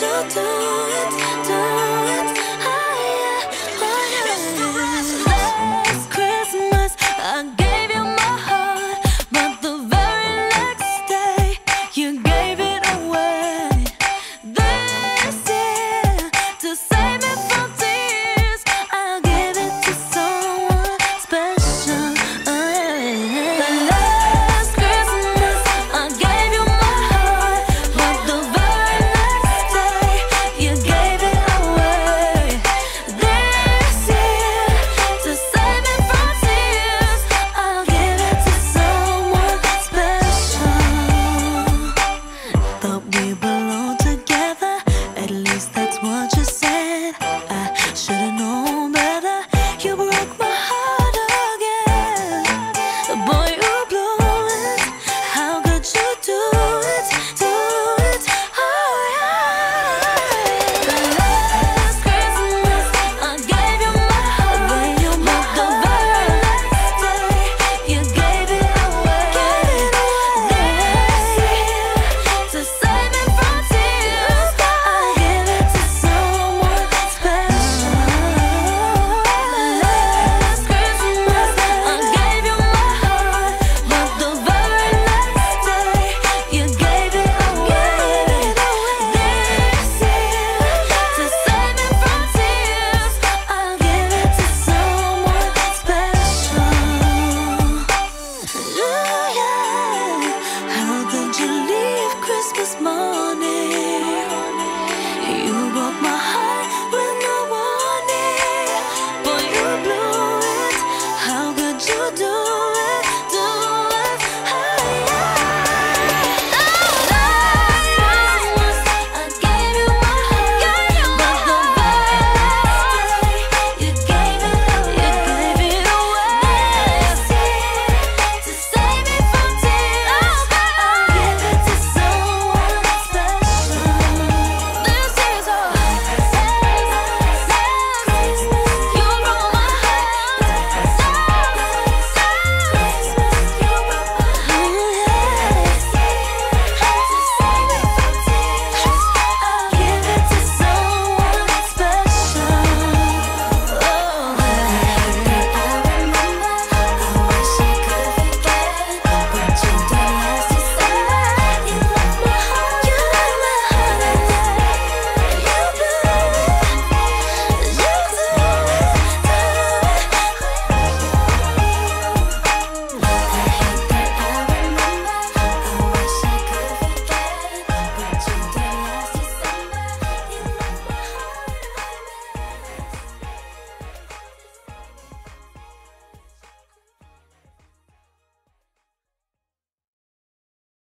you do it, do it.